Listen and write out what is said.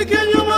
pequeño